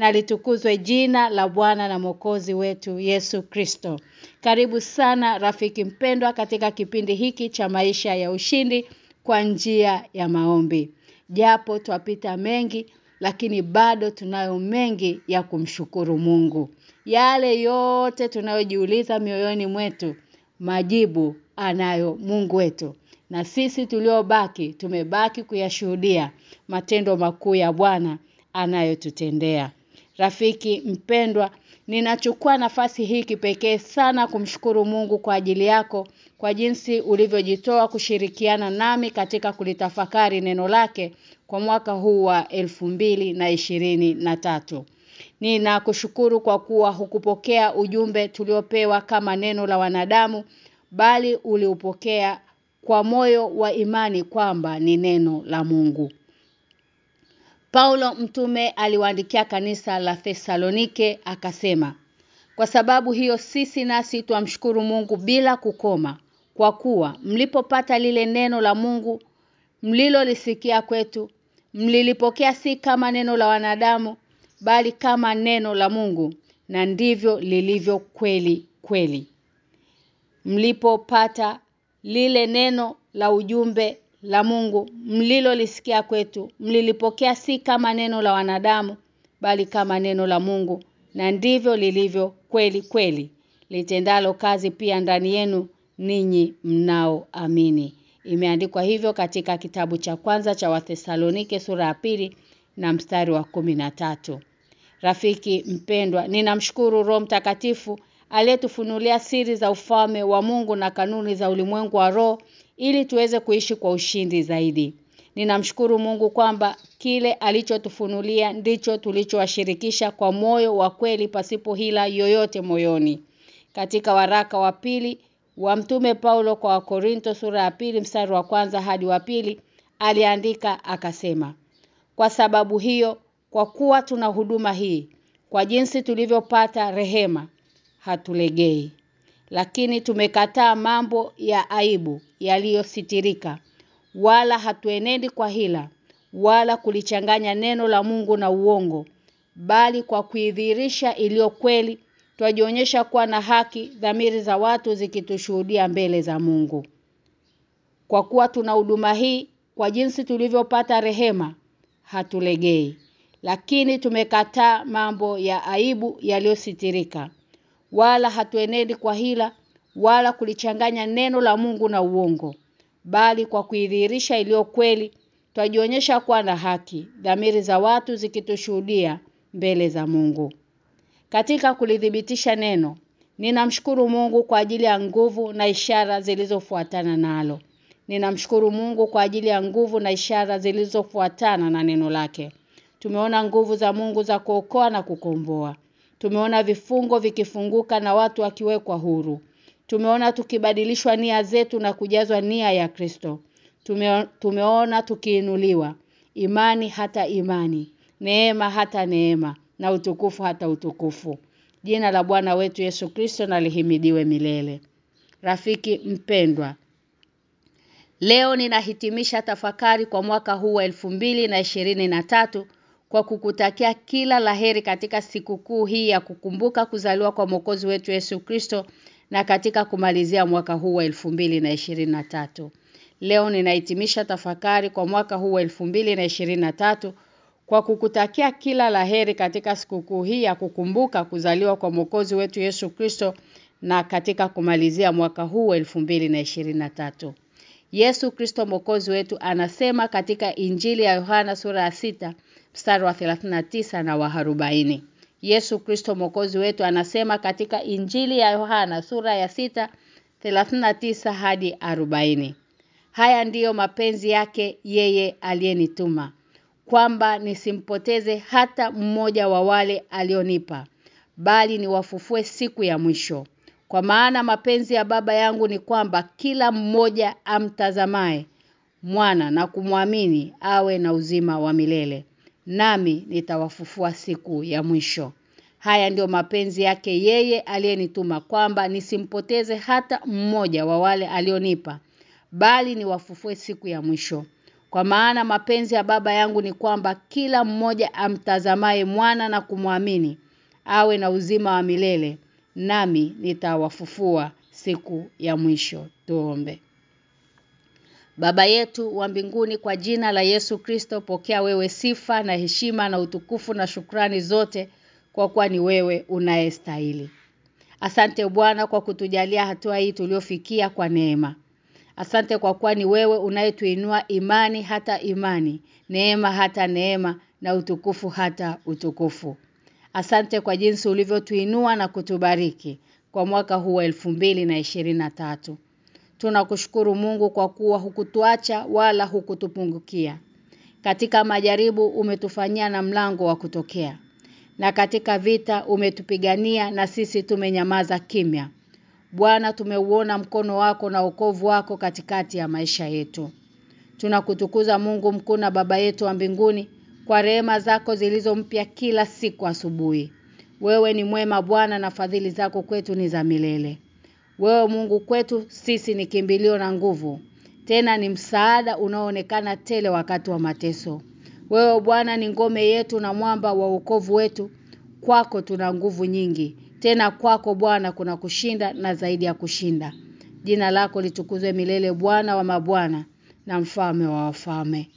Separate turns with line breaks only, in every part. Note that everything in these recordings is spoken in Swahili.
Na litukuzwe jina la Bwana na Mwokozi wetu Yesu Kristo. Karibu sana rafiki mpendwa katika kipindi hiki cha maisha ya ushindi kwa njia ya maombi. Japo twapita mengi lakini bado tunayo mengi ya kumshukuru Mungu. Yale yote tunayojiuliza mioyoni mwetu majibu anayo Mungu wetu. Na sisi tuliobaki tumebaki kuyashuhudia matendo makuu ya Bwana anayotutendea. Rafiki mpendwa, ninachukua nafasi hii kipekee sana kumshukuru Mungu kwa ajili yako kwa jinsi ulivyojitoa kushirikiana nami katika kulitafakari neno lake kwa mwaka huu wa na tatu Ninakushukuru kwa kuwa hukupokea ujumbe tuliopewa kama neno la wanadamu bali uliupokea kwa moyo wa imani kwamba ni neno la Mungu. Paulo mtume aliwaandikia kanisa la Thesalonike akasema Kwa sababu hiyo sisi nasi tuamshukuru Mungu bila kukoma kwa kuwa mlipopata lile neno la Mungu mlilolisikia kwetu mlilipokea si kama neno la wanadamu bali kama neno la Mungu na ndivyo lilivyo kweli kweli. Mlipopata lile neno la ujumbe la Mungu mlilolisikia kwetu mlilipokea si kama neno la wanadamu bali kama neno la Mungu na ndivyo lilivyo kweli kweli litendalo kazi pia ndani yenu ninyi mnaoamini imeandikwa hivyo katika kitabu cha kwanza cha Wathesalonike sura ya pili na mstari wa tatu. Rafiki mpendwa ninamshukuru Roho Mtakatifu aliyetufunulia siri za ufalme wa Mungu na kanuni za ulimwengu wa roho ili tuweze kuishi kwa ushindi zaidi. Ninamshukuru Mungu kwamba kile alichotufunulia ndicho tulichowashirikisha kwa moyo wa kweli pasipo hila yoyote moyoni. Katika waraka wa pili wa mtume Paulo kwa Wakorinto sura ya pili mstari wa kwanza hadi wa pili aliandika akasema Kwa sababu hiyo kwa kuwa tuna huduma hii kwa jinsi tulivyopata rehema hatulegei lakini tumekataa mambo ya aibu yaliyositirika. Wala hatuenendi kwa hila wala kulichanganya neno la Mungu na uongo bali kwa kuidhirisha iliyo kweli twajionyesha kuwa na haki dhamiri za watu zikitushuhudia mbele za Mungu. Kwa kuwa tuna huduma hii kwa jinsi tulivyopata rehema hatulegei. Lakini tumekataa mambo ya aibu yaliyositirika wala hatuenendi kwa hila wala kulichanganya neno la Mungu na uongo bali kwa kuidhihirisha iliyo kweli twajionyesha kuwa na haki dhamiri za watu zikitushuhudia mbele za Mungu. Katika kulithibitisha neno ninamshukuru Mungu kwa ajili ya nguvu na ishara zilizofuatana nalo. Ninamshukuru Mungu kwa ajili ya nguvu na ishara zilizofuatana na neno lake. Tumeona nguvu za Mungu za kuokoa na kukomboa Tumeona vifungo vikifunguka na watu wakiwekwa huru. Tumeona tukibadilishwa nia zetu na kujazwa nia ya Kristo. Tume, tumeona tukiinuliwa imani hata imani, neema hata neema na utukufu hata utukufu. Jina la Bwana wetu Yesu Kristo na lihimidiwe milele. Rafiki mpendwa, Leo ninahitimisha tafakari kwa mwaka huu wa na tatu kwa kukutakia kila la heri katika sikukuu hii ya kukumbuka kuzaliwa kwa mwokozi wetu Yesu Kristo na katika kumalizia mwaka huu wa 2023. Leo ninahitimisha tafakari kwa mwaka huu wa 2023 kwa kukutakia kila la heri katika sikukuu hii ya kukumbuka kuzaliwa kwa mwokozi wetu Yesu Kristo na katika kumalizia mwaka huu wa 2023. Yesu Kristo mwokozi wetu anasema katika Injili ya Yohana sura ya sita mstari wa 39 na wa 40. Yesu Kristo mwokozi wetu anasema katika Injili ya Yohana sura ya sita 39 hadi 40. Haya ndiyo mapenzi yake yeye aliyenituma kwamba nisimpoteze hata mmoja wa wale alionipa bali niwafufue siku ya mwisho. Kwa maana mapenzi ya baba yangu ni kwamba kila mmoja amtazamae mwana na kumwamini awe na uzima wa milele. Nami nitawafufua siku ya mwisho. Haya ndio mapenzi yake yeye aliyenituma kwamba nisimpoteze hata mmoja wa wale alionipa bali niwafufue siku ya mwisho. Kwa maana mapenzi ya baba yangu ni kwamba kila mmoja amtazamaye mwana na kumwamini awe na uzima wa milele nami nitawafufua siku ya mwisho. Tuombe. Baba yetu wa mbinguni kwa jina la Yesu Kristo pokea wewe sifa na heshima na utukufu na shukrani zote kwa kuwa ni wewe unayestahili. Asante Bwana kwa kutujalia hatua hii tuliofikia kwa neema. Asante kwa kuwa ni wewe unayetuinua imani hata imani, neema hata neema na utukufu hata utukufu. Asante kwa jinsi ulivyotuinua na kutubariki kwa mwaka huu wa tatu Tunakushukuru Mungu kwa kuwa hukutuacha wala hukutupungukia. Katika majaribu umetufanyia na mlango wa kutokea. Na katika vita umetupigania na sisi tumenyamaza kimya. Bwana tumeuona mkono wako na ukovu wako katikati ya maisha yetu. Tunakutukuza Mungu mkuu na baba yetu wa mbinguni kwa rehema zako zilizo mpya kila siku asubuhi. Wewe ni mwema Bwana na fadhili zako kwetu ni za milele. Wewe Mungu kwetu sisi ni kimbilio na nguvu. Tena ni msaada unaoonekana tele wakati wa mateso. Wewe Bwana ni ngome yetu na mwamba wa wokovu wetu. Kwako tuna nguvu nyingi. Tena kwako Bwana kuna kushinda na zaidi ya kushinda. Jina lako litukuzwe milele Bwana wa mabwana na mfalme wa wafalme.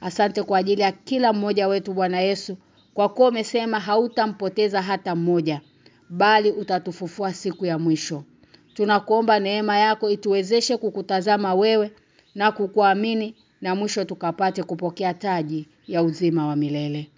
Asante kwa ajili ya kila mmoja wetu Bwana Yesu kwa kuwa umesema hautampoteza hata mmoja bali utatufufua siku ya mwisho. Tunakuomba neema yako ituwezeshe kukutazama wewe na kukuamini na mwisho tukapate kupokea taji ya uzima wa milele.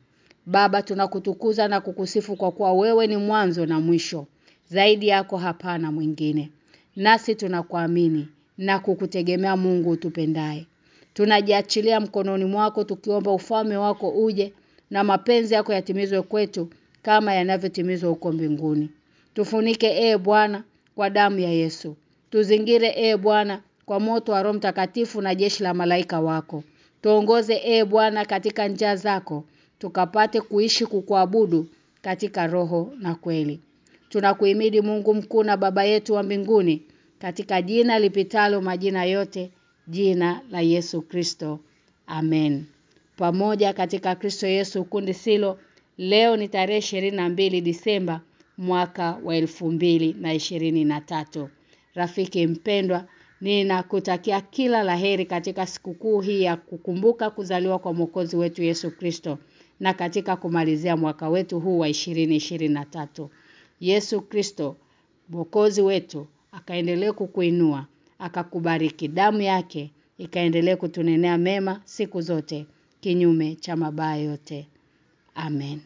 Baba tunakutukuza na kukusifu kwa kuwa wewe ni mwanzo na mwisho. Zaidi yako hapana mwingine. Nasi tunakuamini na kukutegemea Mungu utupendaye. Tunajiachilia mkononi mwako tukiomba ufalme wako uje na mapenzi yako yatimizwe kwetu kama yanavyotimizwa huko mbinguni. Tufunike ee Bwana kwa damu ya Yesu. Tuzingire e Bwana kwa moto wa Roho Mtakatifu na jeshi la malaika wako. Tuongoze e Bwana katika njia zako, tukapate kuishi kukuabudu katika roho na kweli. Tunakuhimidi Mungu mkuu na baba yetu wa mbinguni katika jina lipitalo majina yote, jina la Yesu Kristo. Amen. Pamoja katika Kristo Yesu kundi silo leo ni tarehe 22 Disemba mwaka wa elfu mbili na tatu Rafiki mpendwa, ninakutakia kila la heri katika sikukuu hii ya kukumbuka kuzaliwa kwa mwokozi wetu Yesu Kristo na katika kumalizia mwaka wetu huu wa 2023. Yesu Kristo mwokozi wetu akaendelee kukuinua, akakubariki damu yake ikaendelee kutunenea mema siku zote kinyume cha mabaya yote. Amen.